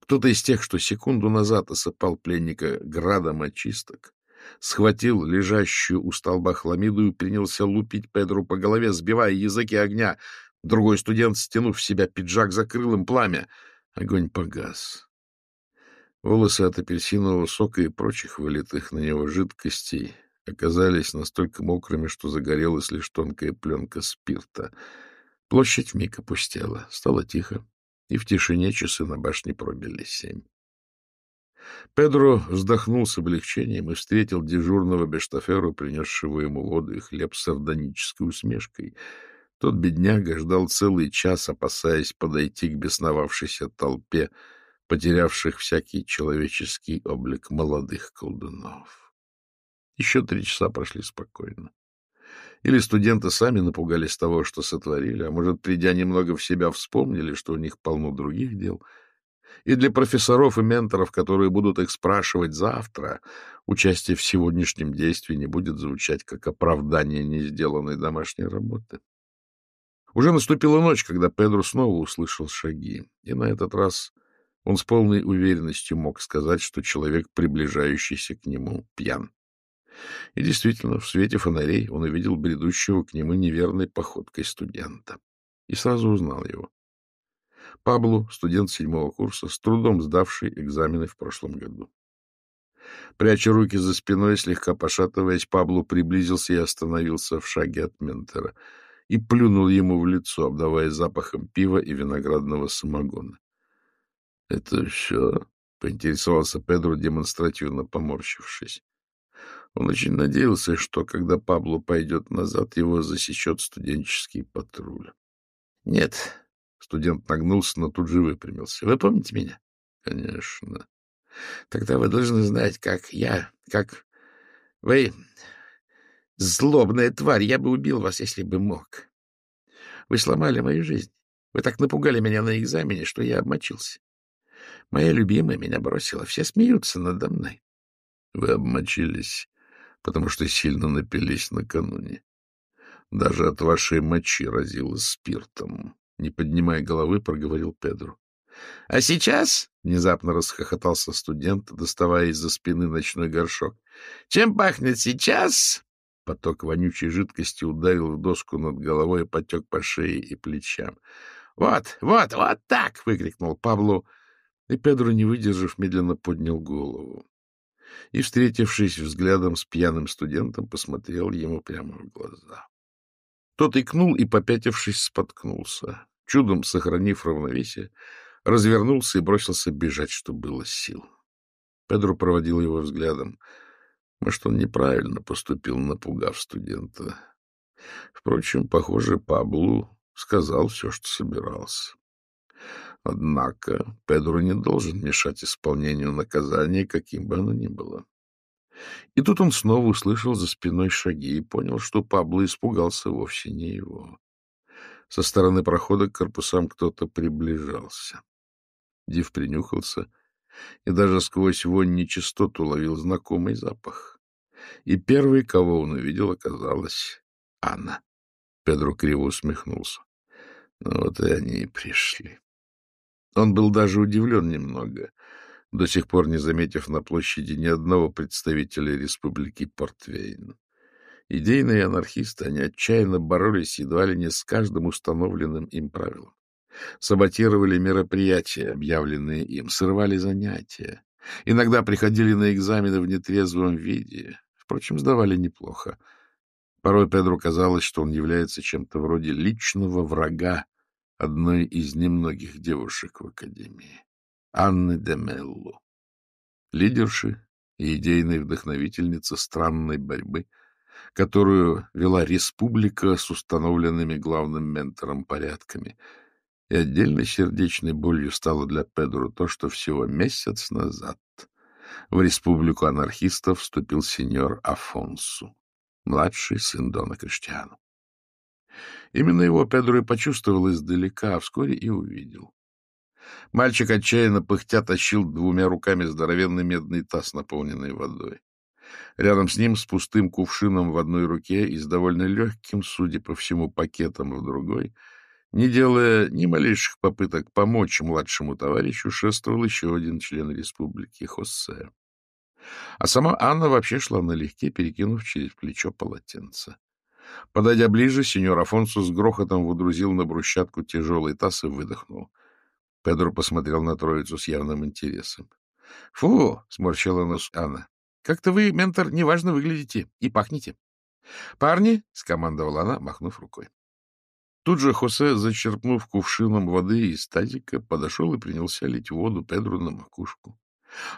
Кто-то из тех, что секунду назад осыпал пленника градом очисток, схватил лежащую у столба хламиду и принялся лупить Педру по голове, сбивая языки огня. Другой студент, стянув в себя пиджак, закрыл им пламя. Огонь погас. Волосы от апельсинового сока и прочих вылитых на него жидкостей оказались настолько мокрыми, что загорелась лишь тонкая пленка спирта — Площадь вмиг опустела, стало тихо, и в тишине часы на башне пробили семь. Педро вздохнул с облегчением и встретил дежурного бештаферу, принесшего ему воду и хлеб с сардонической усмешкой. Тот бедняга ждал целый час, опасаясь подойти к бесновавшейся толпе, потерявших всякий человеческий облик молодых колдунов. Еще три часа прошли спокойно. Или студенты сами напугались того, что сотворили, а может, придя немного в себя, вспомнили, что у них полно других дел. И для профессоров и менторов, которые будут их спрашивать завтра, участие в сегодняшнем действии не будет звучать как оправдание не сделанной домашней работы. Уже наступила ночь, когда Педро снова услышал шаги, и на этот раз Он с полной уверенностью мог сказать, что человек, приближающийся к нему, пьян. И действительно, в свете фонарей он увидел бредущего к нему неверной походкой студента. И сразу узнал его. Паблу, студент седьмого курса, с трудом сдавший экзамены в прошлом году. Пряча руки за спиной, слегка пошатываясь, Паблу приблизился и остановился в шаге от ментора и плюнул ему в лицо, обдавая запахом пива и виноградного самогона. — Это все? — поинтересовался Педро, демонстративно поморщившись. Он очень надеялся, что, когда Пабло пойдет назад, его засечет студенческий патруль. — Нет. Студент нагнулся, но тут же выпрямился. — Вы помните меня? — Конечно. — Тогда вы должны знать, как я, как вы... Злобная тварь, я бы убил вас, если бы мог. Вы сломали мою жизнь. Вы так напугали меня на экзамене, что я обмочился. Моя любимая меня бросила. Все смеются надо мной. Вы обмочились, потому что сильно напились накануне. Даже от вашей мочи разило спиртом. Не поднимая головы, проговорил Педро. — А сейчас, — внезапно расхохотался студент, доставая из-за спины ночной горшок, — чем пахнет сейчас? Поток вонючей жидкости ударил в доску над головой и потек по шее и плечам. — Вот, вот, вот так! — выкрикнул Пабло, и Педро, не выдержав, медленно поднял голову. И, встретившись взглядом с пьяным студентом, посмотрел ему прямо в глаза. Тот икнул и, попятившись, споткнулся. Чудом сохранив равновесие, развернулся и бросился бежать, что было сил. Педро проводил его взглядом. Может, он неправильно поступил, напугав студента. Впрочем, похоже, Паблу сказал все, что собирался. Однако Педро не должен мешать исполнению наказания, каким бы оно ни было. И тут он снова услышал за спиной шаги и понял, что Пабло испугался вовсе не его. Со стороны прохода к корпусам кто-то приближался. Див принюхался и даже сквозь вонь нечистот уловил знакомый запах. И первый, кого он увидел, оказалась Анна. Педро криво усмехнулся. Ну вот и они и пришли. Он был даже удивлен немного, до сих пор не заметив на площади ни одного представителя республики Портвейн. Идейные анархисты, они отчаянно боролись едва ли не с каждым установленным им правилом. Саботировали мероприятия, объявленные им, срывали занятия. Иногда приходили на экзамены в нетрезвом виде. Впрочем, сдавали неплохо. Порой Педру казалось, что он является чем-то вроде личного врага одной из немногих девушек в Академии, Анны де Меллу, лидерши и идейной вдохновительницы странной борьбы, которую вела республика с установленными главным ментором порядками. И отдельной сердечной болью стало для Педро то, что всего месяц назад в республику анархистов вступил сеньор Афонсу, младший сын Дона Криштиану. Именно его Педро и почувствовал издалека, а вскоре и увидел. Мальчик отчаянно пыхтя тащил двумя руками здоровенный медный таз, наполненный водой. Рядом с ним с пустым кувшином в одной руке и с довольно легким, судя по всему, пакетом в другой, не делая ни малейших попыток помочь младшему товарищу, шествовал еще один член республики Хосе. А сама Анна вообще шла налегке, перекинув через плечо полотенце. Подойдя ближе, сеньор Афонсу с грохотом выдрузил на брусчатку тяжелый таз и выдохнул. Педро посмотрел на троицу с явным интересом. — Фу! — сморщила нос Анна. — Как-то вы, ментор, неважно выглядите и пахнете. — Парни! — скомандовала она, махнув рукой. Тут же Хосе, зачерпнув кувшином воды из тазика, подошел и принялся лить воду Педру на макушку.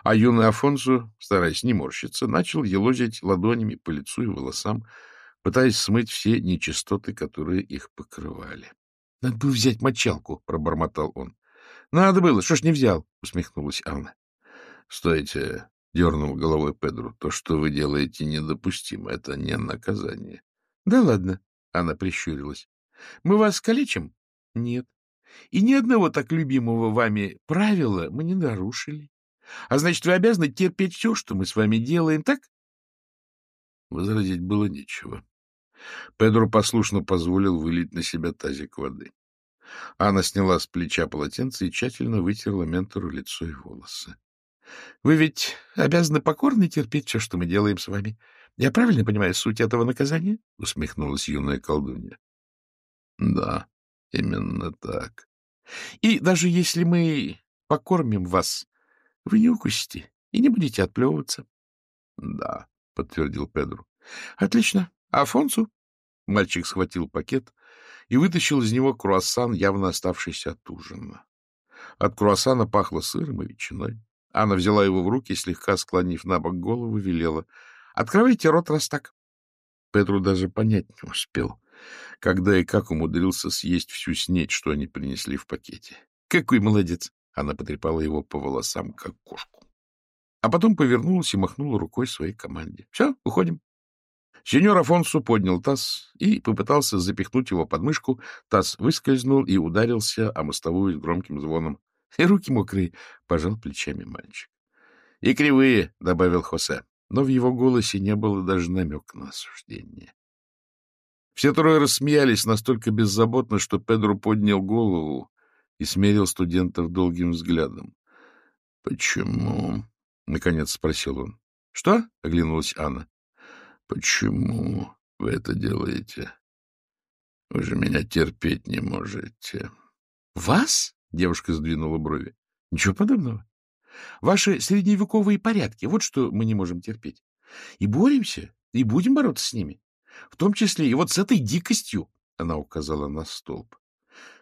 А юный Афонсу, стараясь не морщиться, начал елозить ладонями по лицу и волосам, пытаясь смыть все нечистоты, которые их покрывали. — Надо бы взять мочалку, — пробормотал он. — Надо было, что ж не взял, — усмехнулась Анна. — Стойте, — дернул головой Педро, — то, что вы делаете, недопустимо, это не наказание. — Да ладно, — она прищурилась. — Мы вас калечим? — Нет. И ни одного так любимого вами правила мы не нарушили. А значит, вы обязаны терпеть все, что мы с вами делаем, так? Возразить было нечего. Педро послушно позволил вылить на себя тазик воды. Анна сняла с плеча полотенце и тщательно вытерла ментору лицо и волосы. — Вы ведь обязаны покорно терпеть все, что мы делаем с вами. Я правильно понимаю суть этого наказания? — усмехнулась юная колдунья. — Да, именно так. — И даже если мы покормим вас, вы не укусите и не будете отплевываться? — Да, — подтвердил Педро. — Отлично. Афонсу? Мальчик схватил пакет и вытащил из него круассан, явно оставшийся от ужина. От круассана пахло сыром и ветчиной. Анна взяла его в руки, слегка склонив на бок голову, велела. — Открывайте рот, раз так. Петру даже понять не успел, когда и как умудрился съесть всю снеть, что они принесли в пакете. — Какой молодец! — она потрепала его по волосам, как кошку. А потом повернулась и махнула рукой своей команде. — Все, уходим. Сеньор Афонсу поднял таз и попытался запихнуть его под мышку. Таз выскользнул и ударился о мостовую с громким звоном. — И руки мокрые, — пожал плечами мальчик. — И кривые, — добавил Хосе, но в его голосе не было даже намека на осуждение. Все трое рассмеялись настолько беззаботно, что Педро поднял голову и смерил студентов долгим взглядом. — Почему? — наконец спросил он. — Что? — оглянулась Анна. — Почему вы это делаете? Вы же меня терпеть не можете. — Вас? — девушка сдвинула брови. — Ничего подобного. Ваши средневековые порядки — вот что мы не можем терпеть. И боремся, и будем бороться с ними. В том числе и вот с этой дикостью, — она указала на столб.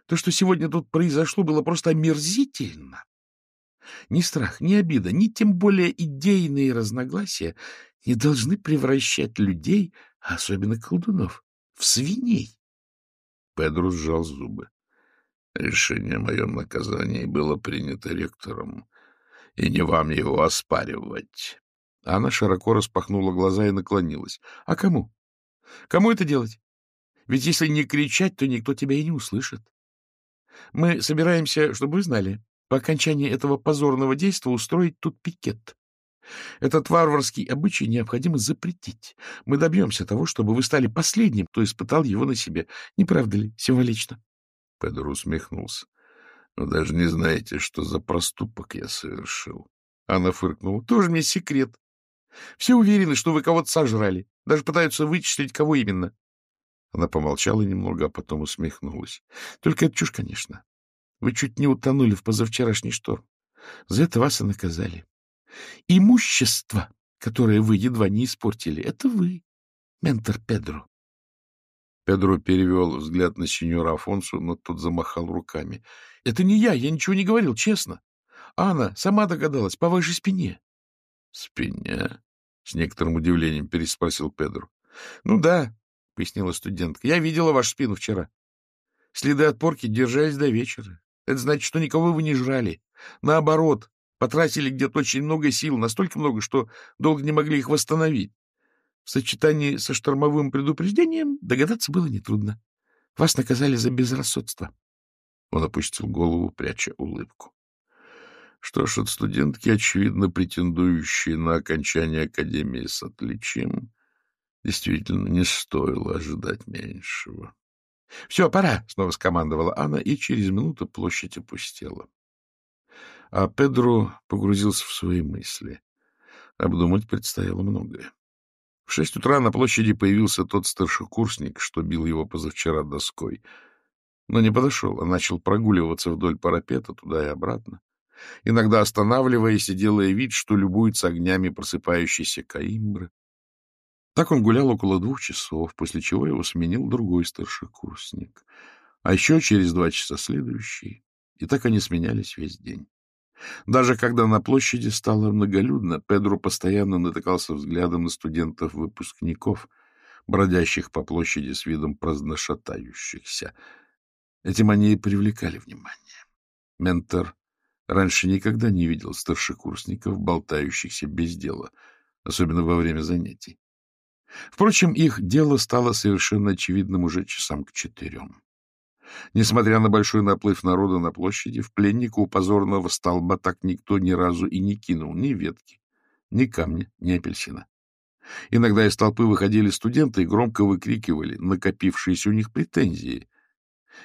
То, что сегодня тут произошло, было просто омерзительно. Ни страх, ни обида, ни тем более идейные разногласия не должны превращать людей, а особенно колдунов, в свиней. Педро сжал зубы. Решение о моем наказании было принято ректором, и не вам его оспаривать. Она широко распахнула глаза и наклонилась. — А кому? Кому это делать? Ведь если не кричать, то никто тебя и не услышит. Мы собираемся, чтобы вы знали, по окончании этого позорного действия устроить тут пикет. Этот варварский обычай необходимо запретить. Мы добьемся того, чтобы вы стали последним, кто испытал его на себе. Не правда ли, символично? Педро усмехнулся. — Вы даже не знаете, что за проступок я совершил. Она фыркнула. — Тоже мне секрет. Все уверены, что вы кого-то сожрали. Даже пытаются вычислить, кого именно. Она помолчала немного, а потом усмехнулась. — Только это чушь, конечно. Вы чуть не утонули в позавчерашний шторм. За это вас и наказали. Имущество, которое вы едва не испортили, это вы, ментор Педро. Педро перевел взгляд на сеньора Афонсу, но тот замахал руками. — Это не я, я ничего не говорил, честно. Анна сама догадалась, по вашей спине. — Спине? — с некоторым удивлением переспросил Педро. — Ну да, — пояснила студентка. — Я видела вашу спину вчера. Следы от порки держались до вечера. Это значит, что никого вы не жрали. Наоборот, потратили где-то очень много сил, настолько много, что долго не могли их восстановить. В сочетании со штормовым предупреждением догадаться было нетрудно. Вас наказали за безрассудство. Он опустил голову, пряча улыбку. Что ж, от студентки, очевидно претендующей на окончание академии с отличием, действительно не стоило ожидать меньшего. — Все, пора, — снова скомандовала Анна, и через минуту площадь опустела. А Педро погрузился в свои мысли. Обдумать предстояло многое. В шесть утра на площади появился тот старшекурсник, что бил его позавчера доской. Но не подошел, а начал прогуливаться вдоль парапета туда и обратно, иногда останавливаясь и делая вид, что любуется огнями просыпающейся Каимбры. Так он гулял около двух часов, после чего его сменил другой старшекурсник, а еще через два часа следующий, и так они сменялись весь день. Даже когда на площади стало многолюдно, Педро постоянно натыкался взглядом на студентов-выпускников, бродящих по площади с видом праздношатающихся. Этим они и привлекали внимание. Ментор раньше никогда не видел старшекурсников, болтающихся без дела, особенно во время занятий. Впрочем, их дело стало совершенно очевидным уже часам к четырем. Несмотря на большой наплыв народа на площади, в пленника у позорного столба так никто ни разу и не кинул ни ветки, ни камня, ни апельсина. Иногда из толпы выходили студенты и громко выкрикивали накопившиеся у них претензии.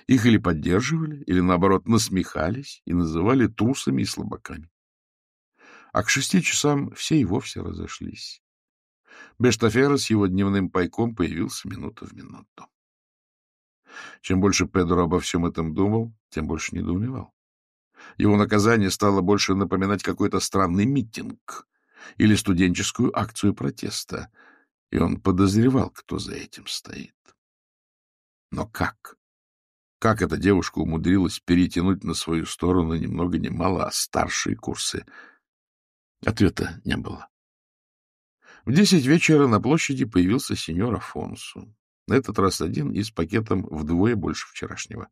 Их или поддерживали, или, наоборот, насмехались и называли трусами и слабаками. А к шести часам все и вовсе разошлись. Бештафера с его дневным пайком появился минуту в минуту. Чем больше Педро обо всем этом думал, тем больше недоумевал. Его наказание стало больше напоминать какой-то странный митинг или студенческую акцию протеста, и он подозревал, кто за этим стоит. Но как? Как эта девушка умудрилась перетянуть на свою сторону ни много ни мало, а старшие курсы? Ответа не было. В десять вечера на площади появился сеньор Афонсу. На этот раз один и с пакетом вдвое больше вчерашнего.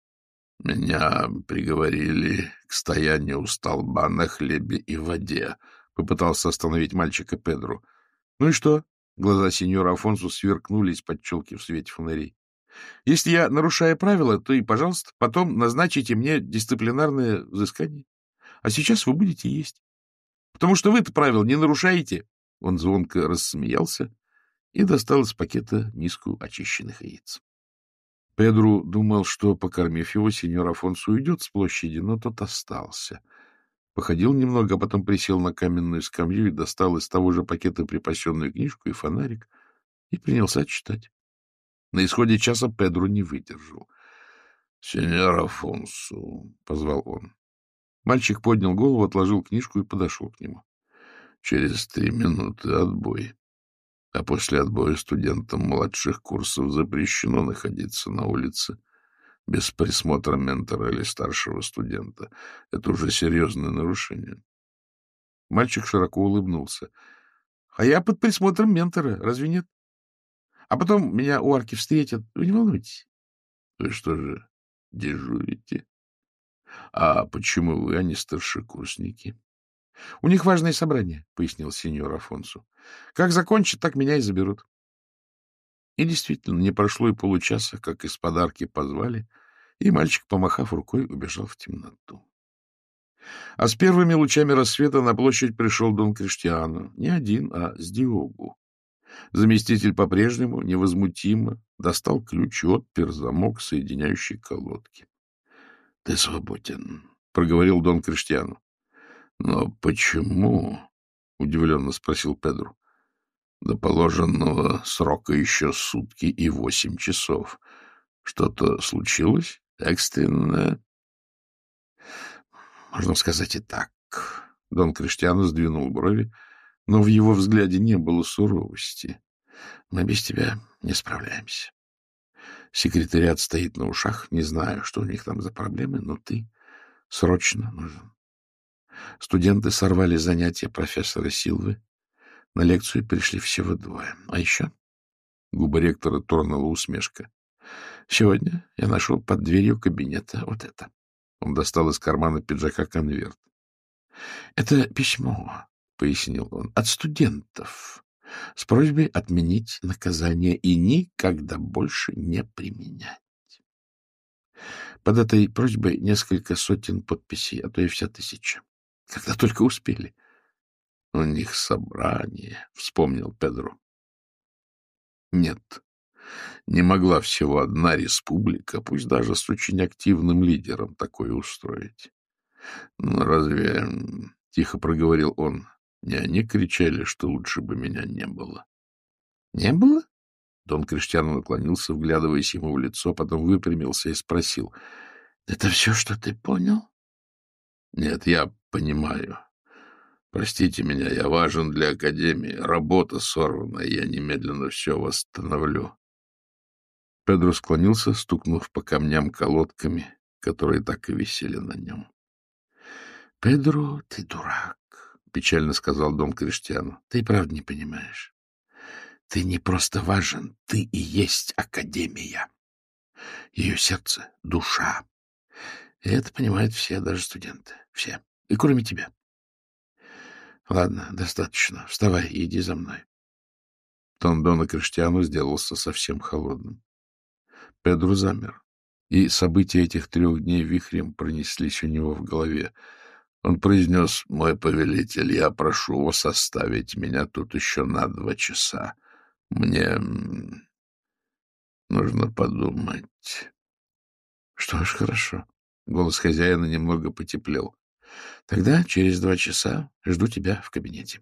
— Меня приговорили к стоянию у столба на хлебе и воде, — попытался остановить мальчика Педру. — Ну и что? Глаза сеньора Афонсу сверкнули из-под челки в свете фонарей. — Если я нарушаю правила, то и, пожалуйста, потом назначите мне дисциплинарное взыскание. А сейчас вы будете есть. Потому что вы-то правил не нарушаете. Он звонко рассмеялся и достал из пакета миску очищенных яиц. Педру думал, что, покормив его, сеньор Афонсо уйдет с площади, но тот остался. Походил немного, а потом присел на каменную скамью и достал из того же пакета припасенную книжку и фонарик и принялся читать. На исходе часа Педру не выдержал. — Сеньор Афонсо, — позвал он. Мальчик поднял голову, отложил книжку и подошел к нему. — Через три минуты отбой а после отбоя студентам младших курсов запрещено находиться на улице без присмотра ментора или старшего студента. Это уже серьезное нарушение. Мальчик широко улыбнулся. — А я под присмотром ментора, разве нет? А потом меня у арки встретят. Вы не волнуйтесь. — Вы что же, дежурите? — А почему вы, а не старшекурсники? — У них важное собрание, — пояснил сеньор Афонсу. — Как закончат, так меня и заберут. И действительно, не прошло и получаса, как из подарки позвали, и мальчик, помахав рукой, убежал в темноту. А с первыми лучами рассвета на площадь пришел Дон Криштиану. Не один, а с Диогу. Заместитель по-прежнему невозмутимо достал ключ и отпер замок, соединяющий колодки. — Ты свободен, — проговорил Дон Криштиану. Но почему? — удивленно спросил Педро. — До положенного срока еще сутки и восемь часов. Что-то случилось? Экстренное? — Можно сказать и так. Дон Криштиану сдвинул брови, но в его взгляде не было суровости. — Мы без тебя не справляемся. Секретариат стоит на ушах, не знаю, что у них там за проблемы, но ты срочно нужен. Студенты сорвали занятия профессора Силвы. На лекцию пришли всего двое. А еще губа ректора тронула усмешка. Сегодня я нашел под дверью кабинета вот это. Он достал из кармана пиджака конверт. — Это письмо, — пояснил он, — от студентов с просьбой отменить наказание и никогда больше не применять. Под этой просьбой несколько сотен подписей, а то и вся тысяча. Когда только успели. — У них собрание, — вспомнил Педро. Нет, не могла всего одна республика, пусть даже с очень активным лидером, такое устроить. Но разве, — тихо проговорил он, — не они кричали, что лучше бы меня не было? — Не было? Дон Криштиану наклонился, вглядываясь ему в лицо, потом выпрямился и спросил. — Это все, что ты понял? — Нет, я понимаю. Простите меня, я важен для Академии. Работа сорвана, я немедленно все восстановлю. Педро склонился, стукнув по камням колодками, которые так и висели на нем. — Педро, ты дурак, — печально сказал Дон Криштиану. — Ты и правда не понимаешь. Ты не просто важен, ты и есть Академия. Ее сердце — душа. И это понимают все, даже студенты. Все. И кроме тебя. Ладно, достаточно. Вставай и иди за мной. Тон Дона Криштиану сделался совсем холодным. Педро замер, и события этих трех дней вихрем пронеслись у него в голове. Он произнес, «Мой повелитель, я прошу вас оставить меня тут еще на два часа. Мне нужно подумать». Что ж, хорошо. Голос хозяина немного потеплел. Тогда через два часа жду тебя в кабинете.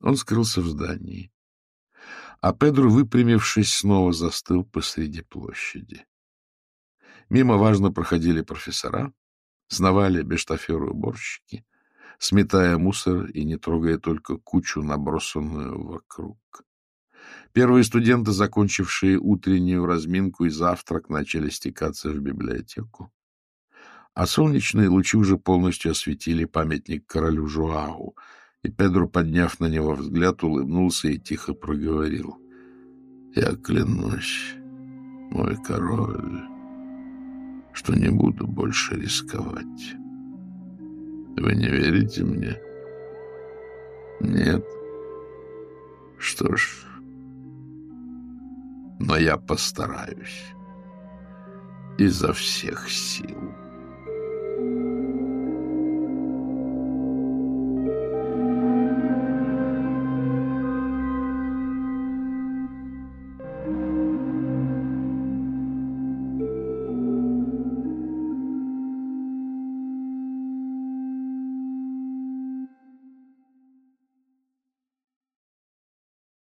Он скрылся в здании. А Педро, выпрямившись, снова застыл посреди площади. Мимо важно проходили профессора, сновали бештаферы уборщики, сметая мусор и не трогая только кучу, набросанную вокруг. Первые студенты, закончившие утреннюю разминку и завтрак, начали стекаться в библиотеку. А солнечные лучи уже полностью осветили памятник королю Жуау, и Педро, подняв на него взгляд, улыбнулся и тихо проговорил. — Я клянусь, мой король, что не буду больше рисковать. Вы не верите мне? Нет. Что ж, но я постараюсь изо всех сил.